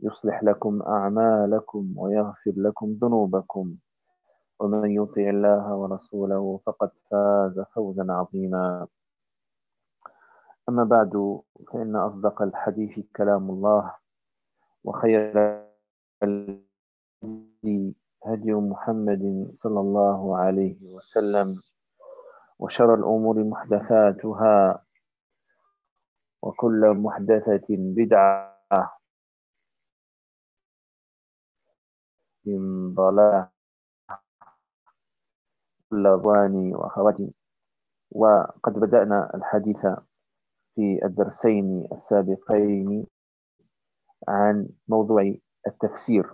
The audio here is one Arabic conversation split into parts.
يصلح لكم أعمالكم ويغفر لكم ذنوبكم. ومن يطع الله ورسوله فقد فاز فوزا عظيما. أما بعد فإن أصدق الحديث كلام الله وخير هدي محمد صلى الله عليه وسلم وشر الأمور محدثاتها وكل محدثة بدعة ضلاع الأغواني وخواتي وقد بدأنا الحديث في الدرسين السابقين عن موضوع التفسير.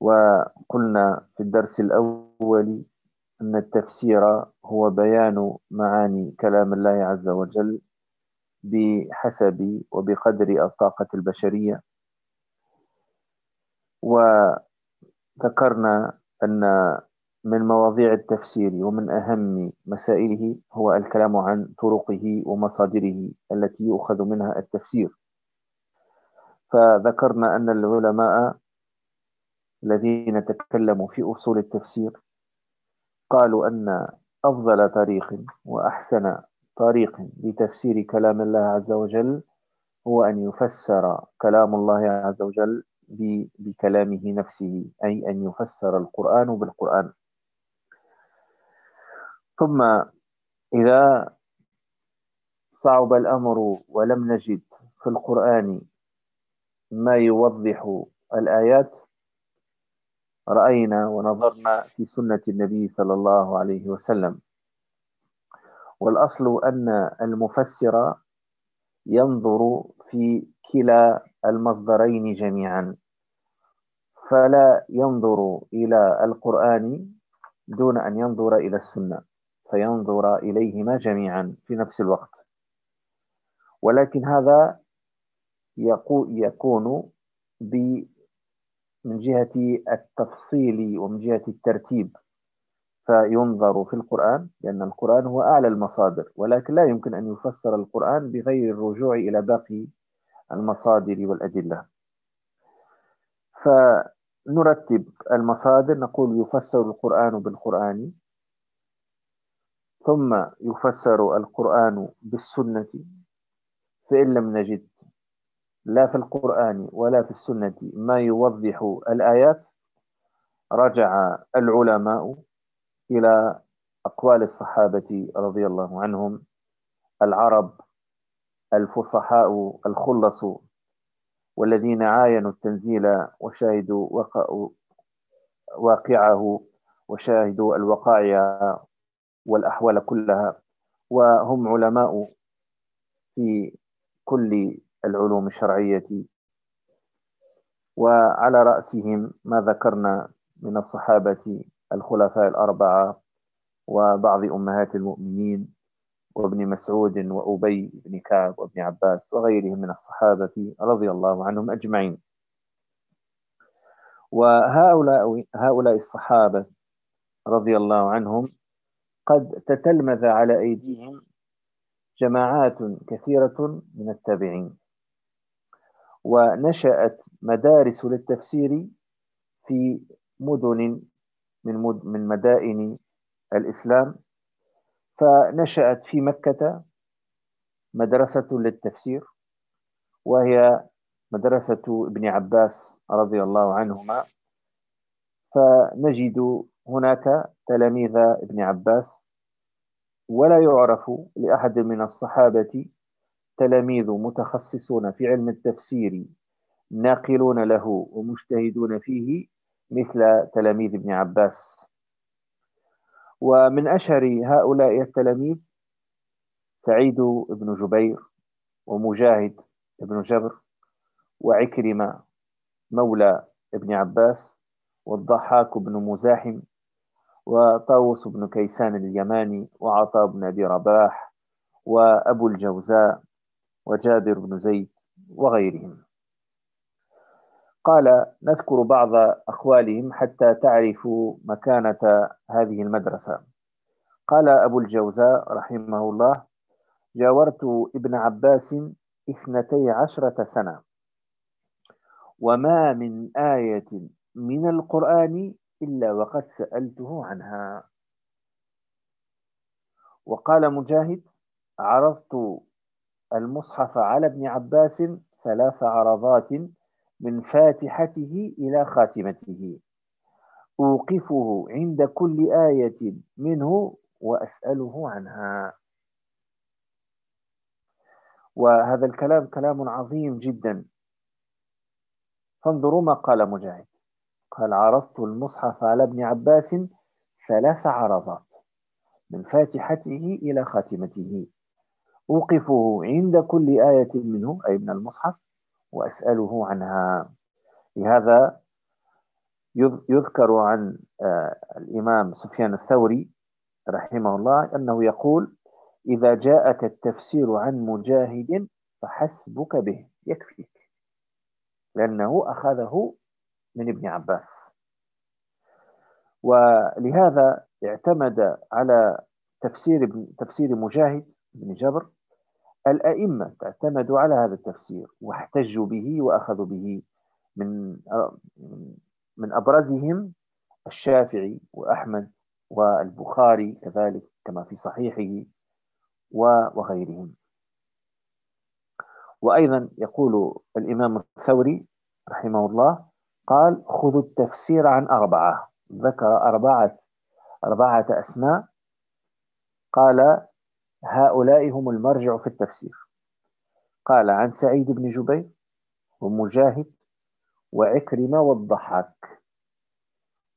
وقلنا في الدرس الأول أن التفسير هو بيان معاني كلام الله عز وجل بحسب وبقدر الطاقة البشرية. وذكرنا أن من مواضيع التفسير ومن أهم مسائله هو الكلام عن طرقه ومصادره التي يؤخذ منها التفسير. فذكرنا أن العلماء الذين تكلموا في أصول التفسير قالوا أن أفضل طريق وأحسن طريق لتفسير كلام الله عز وجل هو أن يفسر كلام الله عز وجل بكلامه نفسه أي أن يفسر القرآن بالقرآن. ثم إذا صعب الأمر ولم نجد في القرآن ما يوضح الآيات رأينا ونظرنا في سنة النبي صلى الله عليه وسلم. والأصل أن المفسر ينظر في كلا المصدرين جميعا. فلا ينظر إلى القرآن دون أن ينظر إلى السنة فينظر إليهما جميعا في نفس الوقت. ولكن هذا يكون من جهة التفصيل ومن جهة الترتيب. فينظر في القرآن لأن القرآن هو أعلى المصادر ولكن لا يمكن أن يفسر القرآن بغير الرجوع إلى باقي المصادر والأدلة. فنرتب المصادر نقول يفسر القرآن بالقرآن ثم يفسر القرآن بالسنة. فإن لم نجد لا في القرآن ولا في السنة ما يوضح الآيات رجع العلماء إلى أقوال الصحابة رضي الله عنهم العرب الفصحاء الخلص والذين عاينوا التنزيل وشاهدوا واقعه وشاهدوا الوقائع والأحوال كلها وهم علماء في كل العلوم الشرعية. وعلى رأسهم ما ذكرنا من الصحابة الخلفاء الأربعة وبعض أمهات المؤمنين. وابن مسعود وأبي بن كعب وابن عباس وغيرهم من الصحابة رضي الله عنهم أجمعين. وهؤلاء هؤلاء الصحابة رضي الله عنهم قد تتلمذ على أيديهم جماعات كثيرة من التابعين. ونشأت مدارس للتفسير في مدن من مدائن الإسلام فنشأت في مكة مدرسة للتفسير وهي مدرسة ابن عباس رضي الله عنهما. فنجد هناك تلاميذ ابن عباس ولا يعرف لأحد من الصحابة تلاميذ متخصصون في علم التفسير ناقلون له ومجتهدون فيه مثل تلاميذ ابن عباس. ومن أشهر هؤلاء التلاميذ سعيد بن جبير ومجاهد بن جبر وعكرمة مولى ابن عباس والضحاك بن مزاحم وطاوس بن كيسان اليماني وعطاء بن أبي رباح وأبو الجوزاء وجابر بن زيد وغيرهم. قال نذكر بعض أقوالهم حتى تعرفوا مكانة هذه المدرسة. قال أبو الجوزاء رحمه الله جاورت ابن عباس اثنتي عشرة سنة. وما من آية من القرآن إلا وقد سألته عنها. وقال مجاهد عرضت المصحف على ابن عباس ثلاث عرضات من فاتحته إلى خاتمته. أوقفه عند كل آية منه وأسأله عنها. وهذا الكلام كلام عظيم جدا. فانظروا ما قال مجاهد. قال عرضت المصحف على ابن عباس ثلاث عرضات. من فاتحته إلى خاتمته. أوقفه عند كل آية منه أي من المصحف وأسأله عنها. لهذا يذكر عن آه، الإمام سفيان الثوري رحمه الله أنه يقول إذا جاءك التفسير عن مجاهد فحسبك به يكفيك. لأنه أخذه من ابن عباس. ولهذا اعتمد على تفسير تفسير مجاهد بن جبر الأئمة اعتمدوا على هذا التفسير واحتجوا به وأخذوا به من من أبرزهم الشافعي وأحمد والبخاري كذلك كما في صحيحه وغيرهم. وأيضا يقول الإمام الثوري رحمه الله قال خذوا التفسير عن أربعة ذكر أربعة أربعة أسماء قال هؤلاء هم المرجع في التفسير. قال عن سعيد بن جبير ومجاهد وعكرمة والضحاك.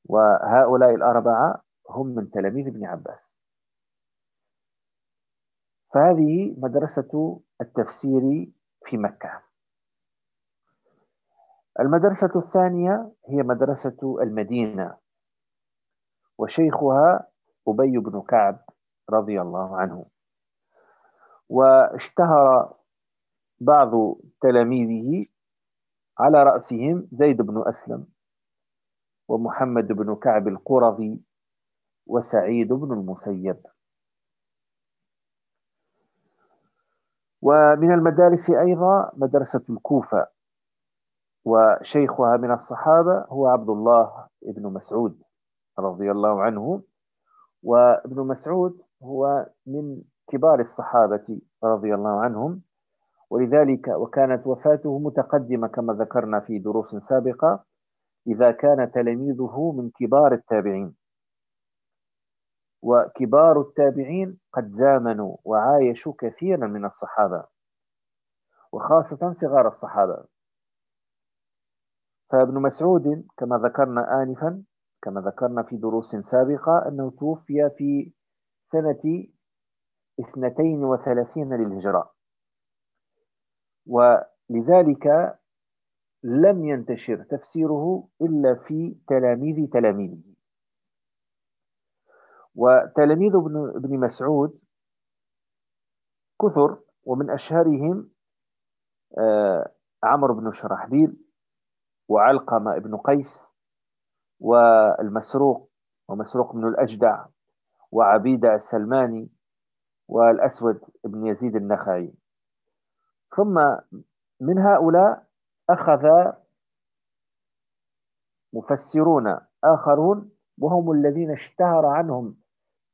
وهؤلاء الأربعة هم من تلاميذ ابن عباس. فهذه مدرسة التفسير في مكة. المدرسة الثانية هي مدرسة المدينة وشيخها أبي بن كعب رضي الله عنه. واشتهر بعض تلاميذه على رأسهم زيد بن أسلم ومحمد بن كعب القرظي وسعيد بن المسيب. ومن المدارس أيضا مدرسة الكوفة وشيخها من الصحابة هو عبد الله بن مسعود رضي الله عنه وابن مسعود هو من كبار الصحابة رضي الله عنهم ولذلك وكانت وفاته متقدمة كما ذكرنا في دروس سابقة إذا كان تلاميذه من كبار التابعين. وكبار التابعين قد زامنوا وعايشوا كثيرا من الصحابة وخاصة صغار الصحابة. فابن مسعود كما ذكرنا آنفا كما ذكرنا في دروس سابقة أنه توفي في سنة اثنتين وثلاثين للهجرة. ولذلك لم ينتشر تفسيره إلا في تلاميذ تلاميذه. وتلاميذ ابن مسعود كثر ومن أشهرهم آه، عمرو بن شرحبيل وعلقمة ابن قيس والمسروق ومسروق بن الأجدع وعبيد السلماني والأسود بن يزيد النخعي. ثم من هؤلاء أخذ مفسرون آخرون وهم الذين اشتهر عنهم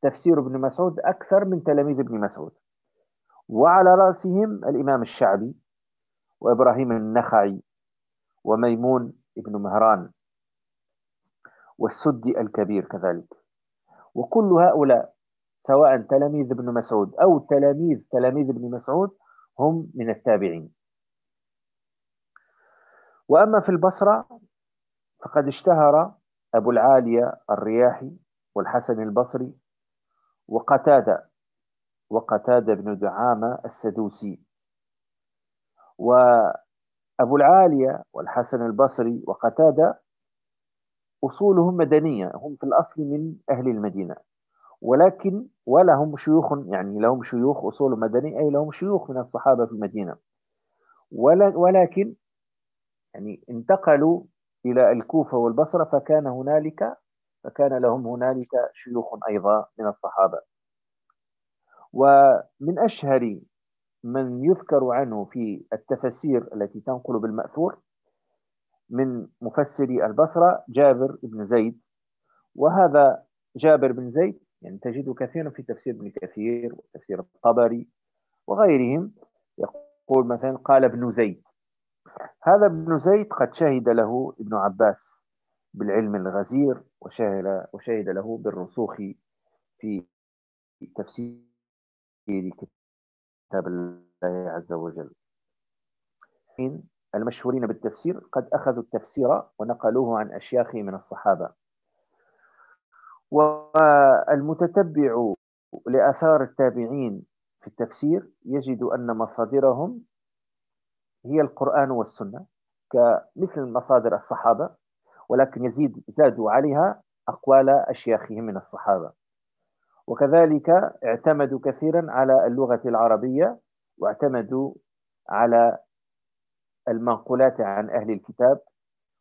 تفسير ابن مسعود أكثر من تلاميذ ابن مسعود. وعلى رأسهم الإمام الشعبي وإبراهيم النخعي وميمون ابن مهران والسدي الكبير كذلك. وكل هؤلاء سواء تلاميذ ابن مسعود أو تلاميذ تلاميذ ابن مسعود هم من التابعين. وأما في البصرة فقد اشتهر أبو العالية الرياحي والحسن البصري وقتادة وقتادة بن دعامة السدوسي. وأبو العالية والحسن البصري وقتادة أصولهم مدنية هم في الأصل من أهل المدينة. ولكن ولهم شيوخ يعني لهم شيوخ أصول مدني أي لهم شيوخ من الصحابة في المدينة. ولكن يعني انتقلوا إلى الكوفة والبصرة فكان هنالك فكان لهم هنالك شيوخ أيضا من الصحابة. ومن أشهر من يذكر عنه في التفسير التي تنقل بالمأثور من مفسري البصرة جابر بن زيد. وهذا جابر بن زيد يعني تجد كثيرا في تفسير ابن كثير وتفسير الطبري وغيرهم. يقول مثلا قال ابن زيد هذا ابن زيد قد شهد له ابن عباس بالعلم الغزير وشهد, وشهد له بالرسوخ في تفسير كتاب الله عز وجل. المشهورين بالتفسير قد أخذوا التفسير ونقلوه عن أشياخه من الصحابة. والمتتبع لآثار التابعين في التفسير يجد أن مصادرهم هي القرآن والسنة كمثل مصادر الصحابة ولكن يزيد زادوا عليها أقوال أشياخهم من الصحابة. وكذلك اعتمدوا كثيرا على اللغة العربية واعتمدوا على المنقولات عن أهل الكتاب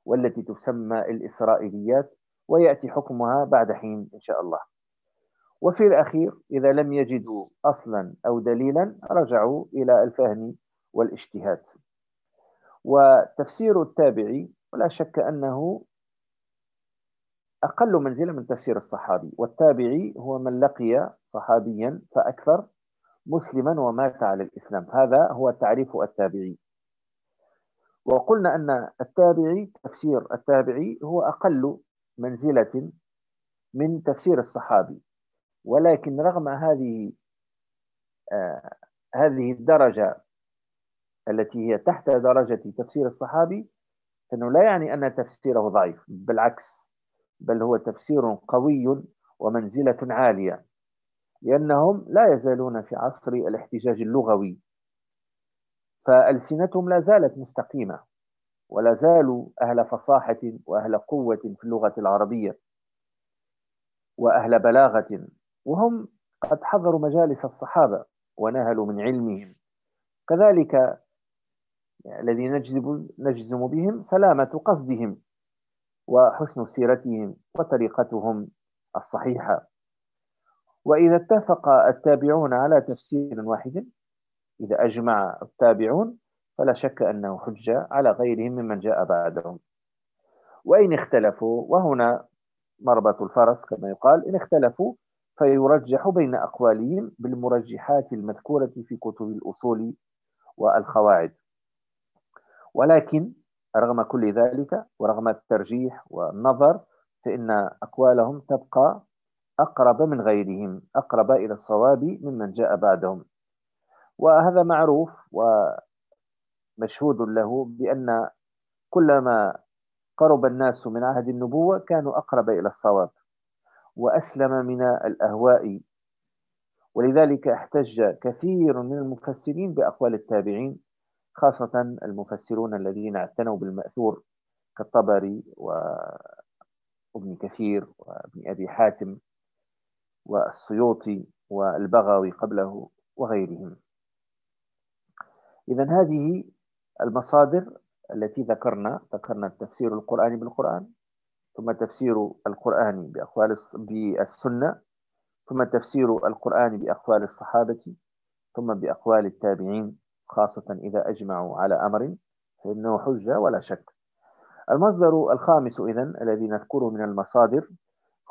والتي تسمى الإسرائيليات ويأتي حكمها بعد حين إن شاء الله. وفي الأخير إذا لم يجدوا أصلا أو دليلا رجعوا إلى الفهم والاجتهاد. وتفسير التابعي ولا شك أنه أقل منزلة من تفسير الصحابي. والتابعي هو من لقي صحابيا فأكثر مسلما ومات على الإسلام. هذا هو تعريف التابعي. وقلنا أن التابعي تفسير التابعي هو أقل منزلة من تفسير الصحابي. ولكن رغم هذه آه هذه الدرجة التي هي تحت درجة تفسير الصحابي فإنه لا يعني أن تفسيره ضعيف بالعكس بل هو تفسير قوي ومنزلة عالية لأنهم لا يزالون في عصر الاحتجاج اللغوي فألسنتهم لا زالت مستقيمة. ولا زالوا أهل فصاحة وأهل قوة في اللغة العربية وأهل بلاغة وهم قد حضروا مجالس الصحابة ونهلوا من علمهم. كذلك الذي نجزم, نجزم بهم سلامة قصدهم وحسن سيرتهم وطريقتهم الصحيحة. وإذا اتفق التابعون على تفسير واحد إذا أجمع التابعون فلا شك أنه حجة على غيرهم ممن جاء بعدهم. وإن اختلفوا وهنا مربط الفرس كما يقال إن اختلفوا فيرجح بين أقوالهم بالمرجحات المذكورة في كتب الأصول والقواعد. ولكن رغم كل ذلك ورغم الترجيح والنظر فإن أقوالهم تبقى أقرب من غيرهم أقرب إلى الصواب ممن جاء بعدهم. وهذا معروف و مشهود له بأن كلما قرب الناس من عهد النبوة كانوا أقرب إلى الصواب وأسلم من الأهواء. ولذلك احتج كثير من المفسرين بأقوال التابعين خاصة المفسرون الذين اعتنوا بالمأثور كالطبري وابن كثير وابن أبي حاتم والسيوطي والبغوي قبله وغيرهم. إذا هذه المصادر التي ذكرنا ذكرنا التفسير القرآني بالقرآن ثم تفسير القرآن بأقوال بالسنة ثم تفسير القرآن بأقوال الصحابة ثم بأقوال التابعين خاصة إذا أجمعوا على أمر فإنه حجة ولا شك. المصدر الخامس إذن الذي نذكره من المصادر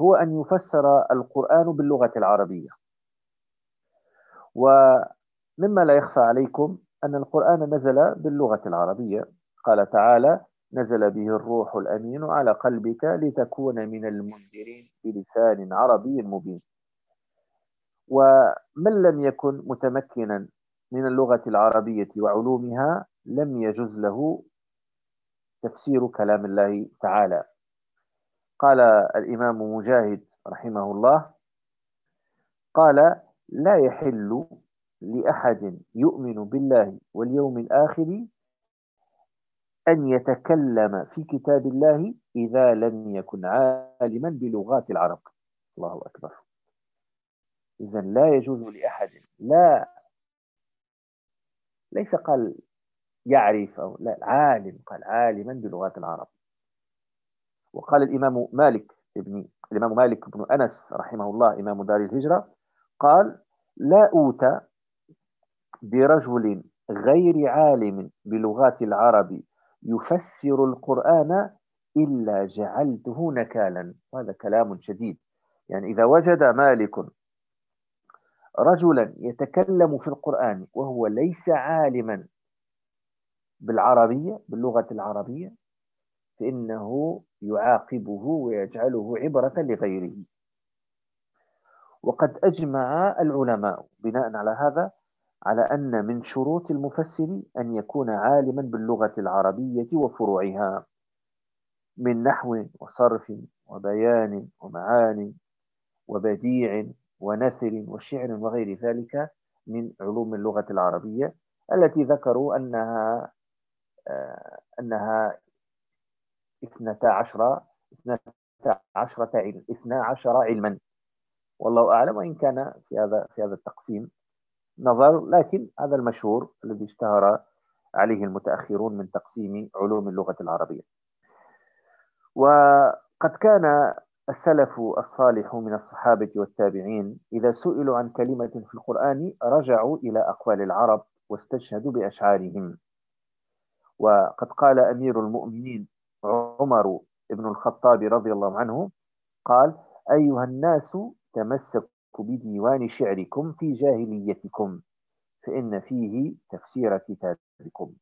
هو أن يفسر القرآن باللغة العربية. ومما لا يخفى عليكم أن القرآن نزل باللغة العربية. قال تعالى نزل به الروح الأمين على قلبك لتكون من المنذرين بلسان عربي مبين. ومن لم يكن متمكنا من اللغة العربية وعلومها لم يجز له تفسير كلام الله تعالى. قال الإمام مجاهد رحمه الله قال لا يحل لأحد يؤمن بالله واليوم الآخر أن يتكلم في كتاب الله إذا لم يكن عالما بلغات العرب. الله أكبر. إذا لا يجوز لأحد لا ليس قال يعرف أو لا عالم قال عالما بلغات العرب. وقال الإمام مالك ابن الإمام مالك بن أنس رحمه الله إمام دار الهجرة قال لا أوتى برجل غير عالم بلغات العرب يفسر القرآن إلا جعلته نكالا. هذا كلام شديد. يعني إذا وجد مالك رجلا يتكلم في القرآن وهو ليس عالما بالعربية باللغة العربية فإنه يعاقبه ويجعله عبرة لغيره. وقد أجمع العلماء بناء على هذا على أن من شروط المفسر أن يكون عالما باللغة العربية وفروعها من نحو وصرف وبيان ومعان وبديع ونثر وشعر وغير ذلك من علوم اللغة العربية التي ذكروا أنها آه، أنها اثنتا عشر اثنتا عشرة علم اثنا عشر علما. والله أعلم وإن كان في هذا في هذا التقسيم. نظر لكن هذا المشهور الذي اشتهر عليه المتأخرون من تقسيم علوم اللغة العربية. وقد كان السلف الصالح من الصحابة والتابعين إذا سئلوا عن كلمة في القرآن رجعوا إلى أقوال العرب واستشهدوا بأشعارهم. وقد قال أمير المؤمنين عمر بن الخطاب رضي الله عنه قال أيها الناس تمسكوا بديوان شعركم في جاهليتكم فإن فيه تفسير كتابكم.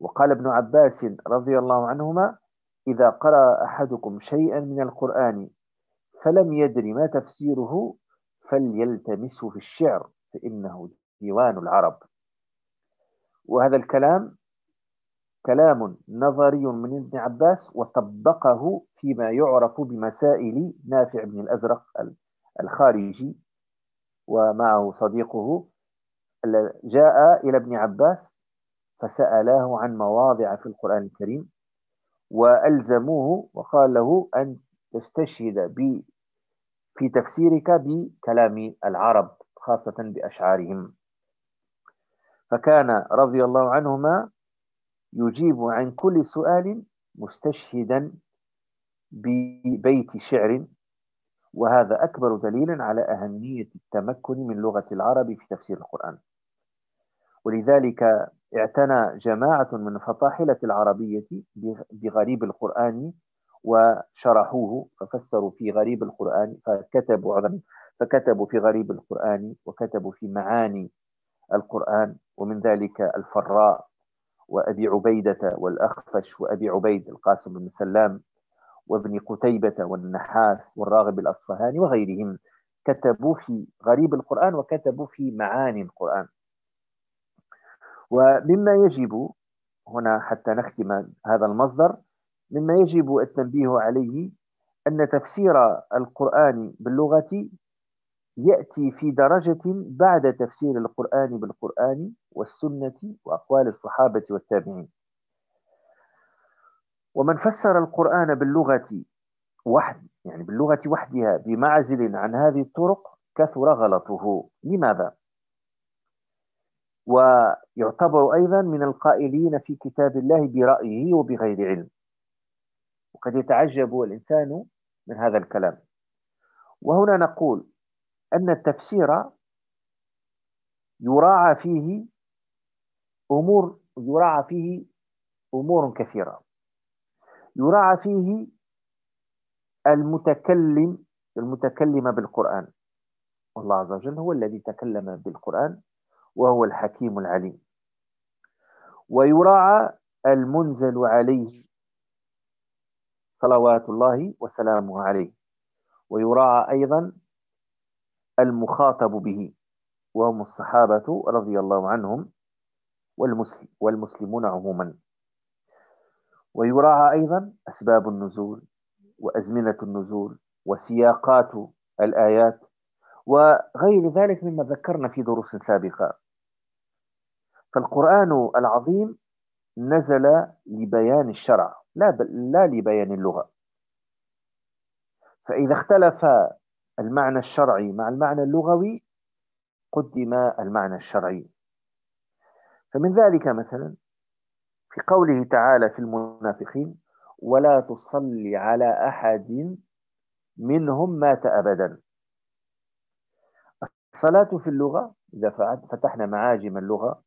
وقال ابن عباس رضي الله عنهما إذا قرأ أحدكم شيئا من القرآن فلم يدر ما تفسيره فليلتمسه في الشعر فإنه ديوان العرب. وهذا الكلام كلام نظري من ابن عباس وطبقه فيما يعرف بمسائل نافع بن الأزرق الخارجي ومعه صديقه جاء إلى ابن عباس فسألاه عن مواضع في القرآن الكريم وألزموه وقال له أن تستشهد ب في تفسيرك بكلام العرب خاصة بأشعارهم. فكان رضي الله عنهما يجيب عن كل سؤال مستشهدا ببيت شعر وهذا أكبر دليل على أهمية التمكن من لغة العرب في تفسير القرآن. ولذلك اعتنى جماعة من فطاحلة العربية بغريب القرآن وشرحوه ففسروا في غريب القرآن فكتبوا فكتبوا في غريب القرآن وكتبوا في معاني القرآن ومن ذلك الفراء وأبي عبيدة والأخفش وأبي عبيد القاسم بن سلام. وابن قتيبة والنحاس والراغب الأصفهاني وغيرهم كتبوا في غريب القرآن وكتبوا في معاني القرآن. ومما يجب هنا حتى نختم هذا المصدر مما يجب التنبيه عليه أن تفسير القرآن باللغة يأتي في درجة بعد تفسير القرآن بالقرآن والسنة وأقوال الصحابة والتابعين. ومن فسر القرآن باللغة وحد يعني باللغة وحدها بمعزل عن هذه الطرق كثر غلطه. لماذا؟ ويعتبر أيضا من القائلين في كتاب الله برأيه وبغير علم. وقد يتعجب الإنسان من هذا الكلام. وهنا نقول أن التفسير يراعى فيه أمور يراعى فيه أمور كثيرة. يراعى فيه المتكلم المتكلم بالقرآن. والله عز وجل هو الذي تكلم بالقرآن وهو الحكيم العليم. ويراعى المنزل عليه صلوات الله وسلامه عليه. ويراعى أيضا المخاطب به وهم الصحابة رضي الله عنهم والمسلمون عموما. ويراعى أيضا أسباب النزول وأزمنة النزول وسياقات الآيات وغير ذلك مما ذكرنا في دروس سابقة. فالقرآن العظيم نزل لبيان الشرع لا, لا لبيان اللغة. فإذا اختلف المعنى الشرعي مع المعنى اللغوي قدم المعنى الشرعي. فمن ذلك مثلا لقوله تعالى في المنافقين ولا تصلي على أحد منهم مات أبدا. الصلاة في اللغة إذا فتحنا معاجم اللغة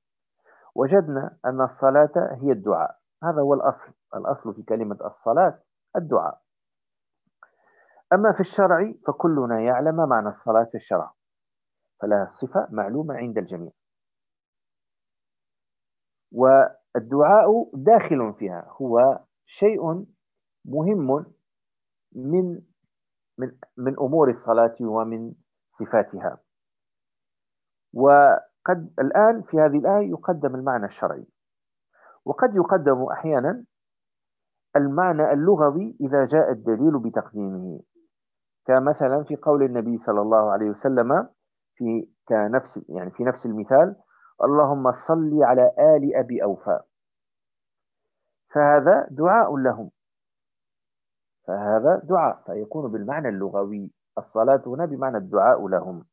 وجدنا أن الصلاة هي الدعاء. هذا هو الأصل. الأصل في كلمة الصلاة الدعاء. أما في الشرع فكلنا يعلم معنى الصلاة في الشرع. فلا صفة معلومة عند الجميع. الدعاء داخل فيها. هو شيء مهم من من من أمور الصلاة ومن صفاتها. وقد الآن في هذه الآية يقدم المعنى الشرعي. وقد يقدم أحيانا المعنى اللغوي إذا جاء الدليل بتقديمه. كمثلا في قول النبي صلى الله عليه وسلم في كنفس يعني في نفس المثال اللهم صل على آل أبي أوفا فهذا دعاء لهم. فهذا دعاء. فيكون بالمعنى اللغوي. الصلاة هنا بمعنى الدعاء لهم.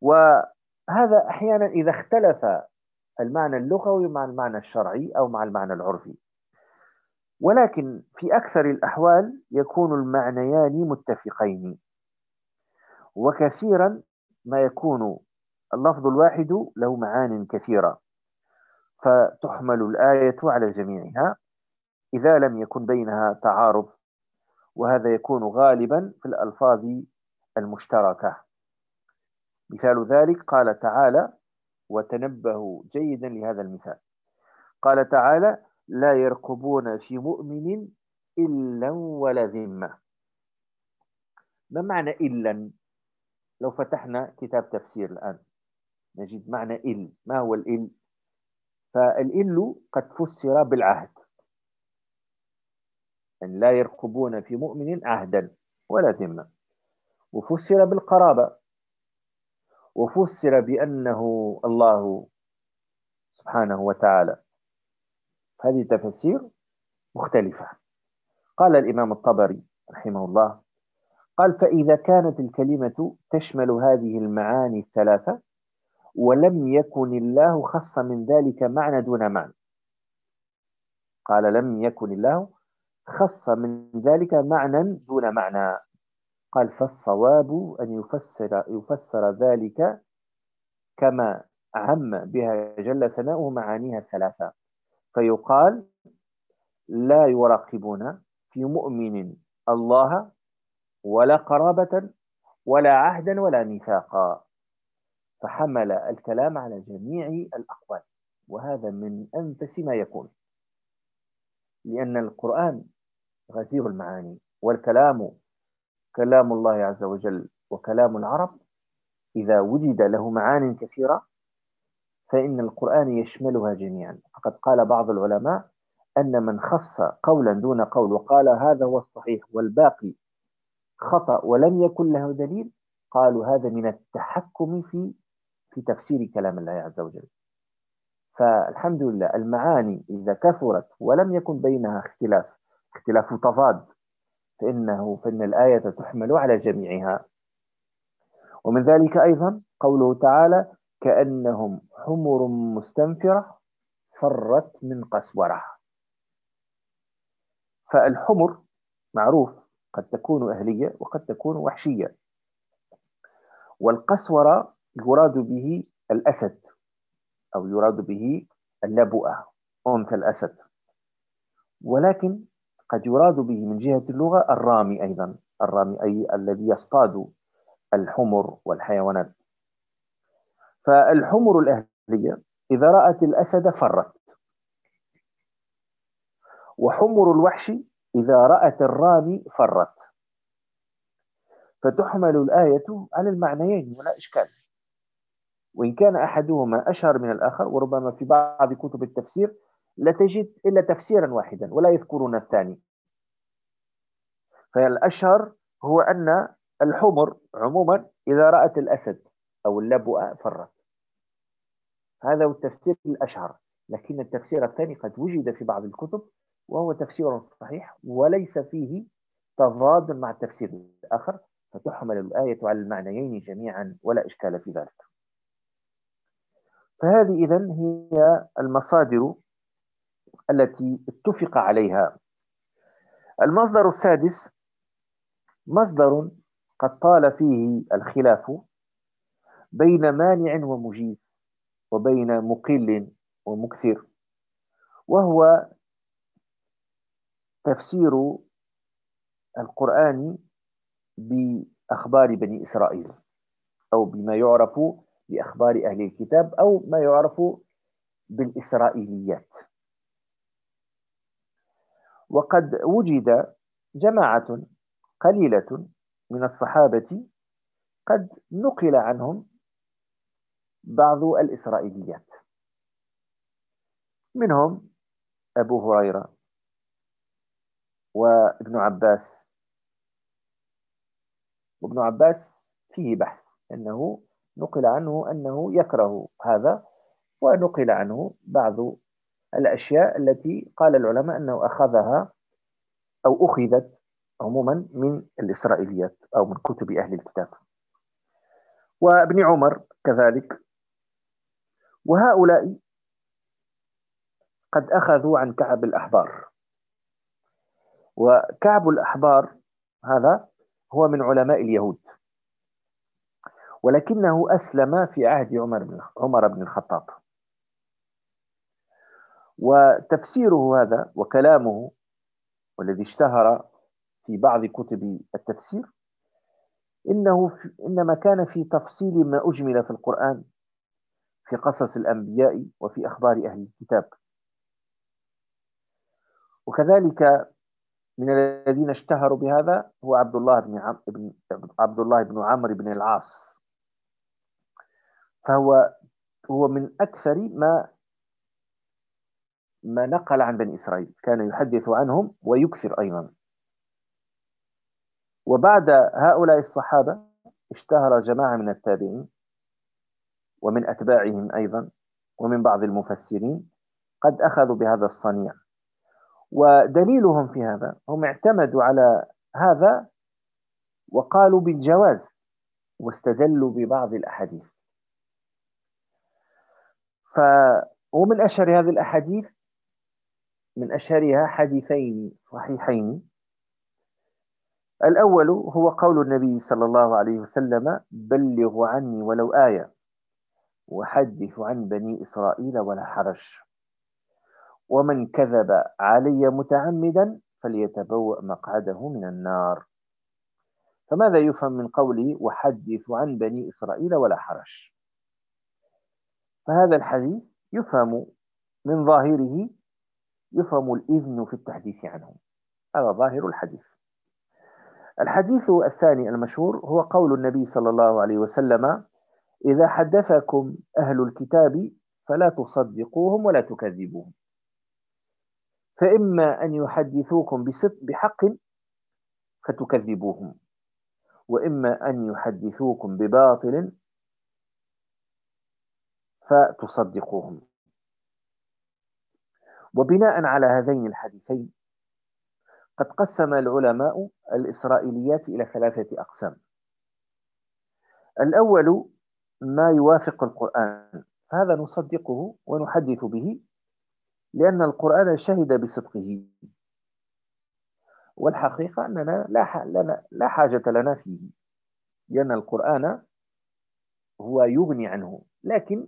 وهذا أحيانا إذا اختلف المعنى اللغوي مع المعنى الشرعي أو مع المعنى العرفي. ولكن في أكثر الأحوال يكون المعنيان متفقين. وكثيرا ما يكون اللفظ الواحد له معان كثيرة. فتحمل الآية على جميعها إذا لم يكن بينها تعارض وهذا يكون غالبا في الألفاظ المشتركة. مثال ذلك قال تعالى وتنبهوا جيدا لهذا المثال. قال تعالى لا يرقبون في مؤمن إلا ولا ذمة. ما معنى إلا؟ لو فتحنا كتاب تفسير الآن. نجد معنى إل. ما هو الإل؟ فالإل قد فسر بالعهد. أن لا يرقبون في مؤمن عهدا ولا ذمة. وفسر بالقرابة. وفسر بأنه الله سبحانه وتعالى. هذه تفسير مختلفة. قال الإمام الطبري رحمه الله قال فإذا كانت الكلمة تشمل هذه المعاني الثلاثة ولم يكن الله خص من ذلك معنى دون معنى. قال لم يكن الله خص من ذلك معنى دون معنى. قال فالصواب أن يفسر, يفسر ذلك كما عم بها جل ثناؤه معانيها الثلاثة. فيقال لا يراقبون في مؤمن الله ولا قرابة ولا عهدا ولا ميثاقا فحمل الكلام على جميع الأقوال وهذا من أنفس ما يكون لأن القرآن غزير المعاني والكلام كلام الله عز وجل وكلام العرب إذا وجد له معان كثيرة فإن القرآن يشملها جميعا. فقد قال بعض العلماء أن من خص قولا دون قول وقال هذا هو الصحيح والباقي خطأ ولم يكن له دليل قالوا هذا من التحكم في في تفسير كلام الله عز وجل. فالحمد لله المعاني إذا كثرت ولم يكن بينها اختلاف اختلاف تضاد فإنه فإن الآية تحمل على جميعها. ومن ذلك أيضا قوله تعالى كأنهم حمر مستنفرة فرت من قسورة. فالحمر معروف قد تكون أهلية وقد تكون وحشية. والقسورة يراد به الأسد أو يراد به اللبؤة أنثى الأسد. ولكن قد يراد به من جهة اللغة الرامي أيضا. الرامي أي الذي يصطاد الحمر والحيوانات. فالحمر الأهلية إذا رأت الأسد فرت. وحمر الوحش إذا رأت الرامي فرت. فتحمل الآية على المعنيين ولا إشكال. وإن كان أحدهما أشهر من الآخر وربما في بعض كتب التفسير لا تجد إلا تفسيرا واحدا ولا يذكرون الثاني. فالأشهر هو أن الحمر عموما إذا رأت الأسد أو اللبؤة فرت. هذا هو التفسير الأشهر لكن التفسير الثاني قد وجد في بعض الكتب وهو تفسير صحيح وليس فيه تضاد مع التفسير الآخر فتحمل الآية على المعنيين جميعا ولا إشكال في ذلك. فهذه إذن هي المصادر التي اتفق عليها. المصدر السادس مصدر قد طال فيه الخلاف بين مانع ومجيز وبين مقل ومكثر وهو تفسير القرآن بأخبار بني إسرائيل أو بما يعرف لأخبار أهل الكتاب أو ما يعرف بالإسرائيليات. وقد وجد جماعة قليلة من الصحابة قد نقل عنهم بعض الإسرائيليات. منهم أبو هريرة وابن عباس. وابن عباس فيه بحث أنه نقل عنه أنه يكره هذا ونقل عنه بعض الأشياء التي قال العلماء أنه أخذها أو أخذت عموما من الإسرائيليات أو من كتب أهل الكتاب. وابن عمر كذلك. وهؤلاء قد أخذوا عن كعب الأحبار. وكعب الأحبار هذا هو من علماء اليهود. ولكنه أسلم في عهد عمر بن عمر بن الخطاب. وتفسيره هذا وكلامه والذي اشتهر في بعض كتب التفسير إنه إنما كان في تفصيل ما أجمل في القرآن في قصص الأنبياء وفي أخبار أهل الكتاب. وكذلك من الذين اشتهروا بهذا هو عبد الله بن عم... عبد الله بن عمرو بن العاص. فهو هو من أكثر ما ما نقل عن بني إسرائيل. كان يحدث عنهم ويكثر أيضا. وبعد هؤلاء الصحابة اشتهر جماعة من التابعين ومن أتباعهم أيضا ومن بعض المفسرين قد أخذوا بهذا الصنيع. ودليلهم في هذا هم اعتمدوا على هذا وقالوا بالجواز واستدلوا ببعض الأحاديث. ومن أشهر هذه الأحاديث من أشهرها حديثين صحيحين. الأول هو قول النبي صلى الله عليه وسلم بلغ عني ولو آية وحدث عن بني إسرائيل ولا حرج. ومن كذب علي متعمدا فليتبوأ مقعده من النار. فماذا يفهم من قوله وحدث عن بني إسرائيل ولا حرج فهذا الحديث يفهم من ظاهره يفهم الإذن في التحديث عنه. هذا ظاهر الحديث. الحديث الثاني المشهور هو قول النبي صلى الله عليه وسلم إذا حدثكم أهل الكتاب فلا تصدقوهم ولا تكذبوهم. فإما أن يحدثوكم بحق فتكذبوهم. وإما أن يحدثوكم بباطل فتصدقوهم. وبناء على هذين الحديثين قد قسم العلماء الإسرائيليات إلى ثلاثة أقسام. الأول ما يوافق القرآن هذا نصدقه ونحدث به لأن القرآن شهد بصدقه. والحقيقة أننا لا حاجة لنا فيه لأن القرآن هو يغني عنه لكن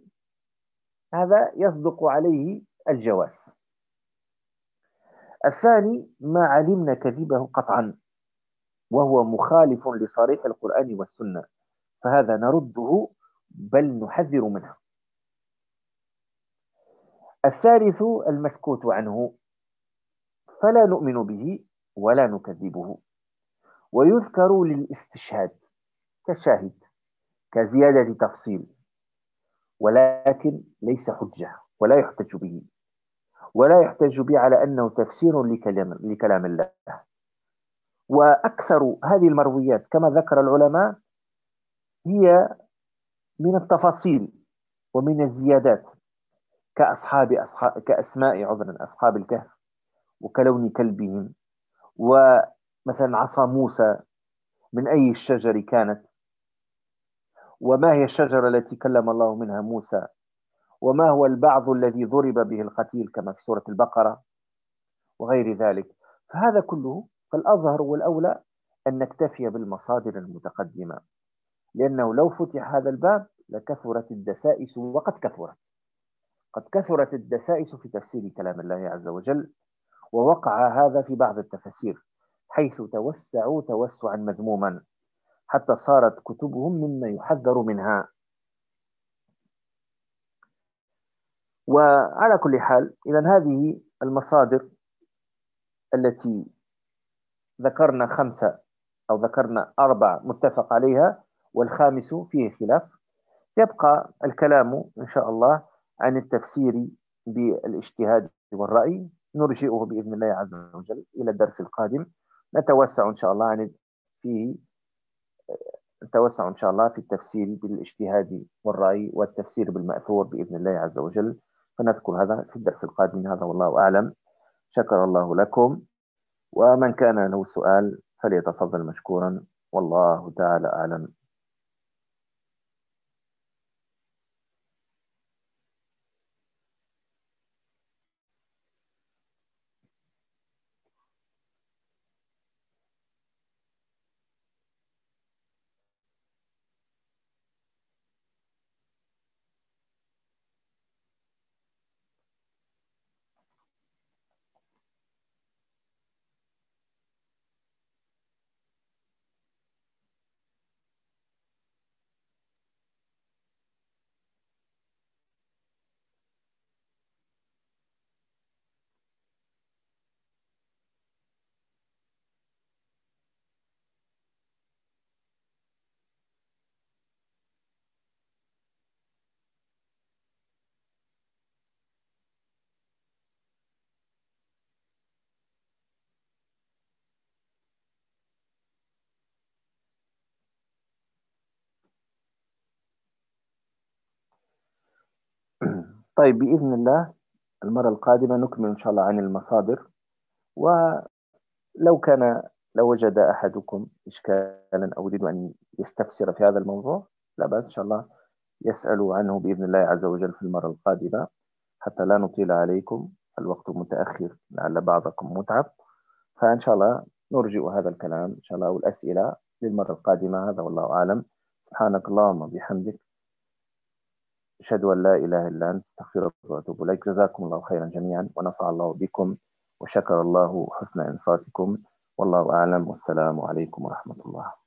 هذا يصدق عليه الجواز. الثاني ما علمنا كذبه قطعا وهو مخالف لصريح القرآن والسنة فهذا نرده بل نحذر منه. الثالث المسكوت عنه فلا نؤمن به ولا نكذبه ويذكر للاستشهاد كشاهد كزيادة تفصيل. ولكن ليس حجة ولا يحتج به. ولا يحتج به على أنه تفسير لكلام, لكلام الله. وأكثر هذه المرويات كما ذكر العلماء هي من التفاصيل ومن الزيادات كأصحاب, أصحاب كأسماء عذرا أصحاب الكهف وكلون كلبهم. ومثلا عصا موسى من أي الشجر كانت؟ وما هي الشجرة التي كلم الله منها موسى؟ وما هو البعض الذي ضرب به القتيل كما في سورة البقرة؟ وغير ذلك. فهذا كله فالأظهر والأولى أن نكتفي بالمصادر المتقدمة لأنه لو فتح هذا الباب لكثرت الدسائس وقد كثرت. قد كثرت الدسائس في تفسير كلام الله عز وجل ووقع هذا في بعض التفسير حيث توسعوا توسعا مذموما. حتى صارت كتبهم مما يحذر منها. وعلى كل حال إذا هذه المصادر التي ذكرنا خمسة أو ذكرنا أربع متفق عليها والخامس فيه خلاف يبقى الكلام إن شاء الله عن التفسير بالاجتهاد والرأي. نرجئه بإذن الله عز وجل إلى الدرس القادم. نتوسع إن شاء الله عن فيه نتوسع إن شاء الله في التفسير بالاجتهاد والرأي والتفسير بالمأثور بإذن الله عز وجل. فنذكر هذا في الدرس القادم هذا والله أعلم. شكر الله لكم. ومن كان له سؤال فليتفضل مشكورا. والله تعالى أعلم. طيب بإذن الله المرة القادمة نكمل إن شاء الله عن المصادر. ولو كان لو وجد أحدكم إشكالا أو يريد أن يستفسر في هذا الموضوع لا بأس إن شاء الله يسأل عنه بإذن الله عز وجل في المرة القادمة. حتى لا نطيل عليكم الوقت متأخر لعل بعضكم متعب. فإن شاء الله نرجئ هذا الكلام إن شاء الله والأسئلة للمرة القادمة هذا والله أعلم. سبحانك اللهم وبحمدك. أشهد أن لا إله إلا أنت أستغفرك وأتوب إليك. جزاكم الله خيرا جميعا ونفع الله بكم وشكر الله حسن إنصاتكم. والله أعلم والسلام عليكم ورحمة الله.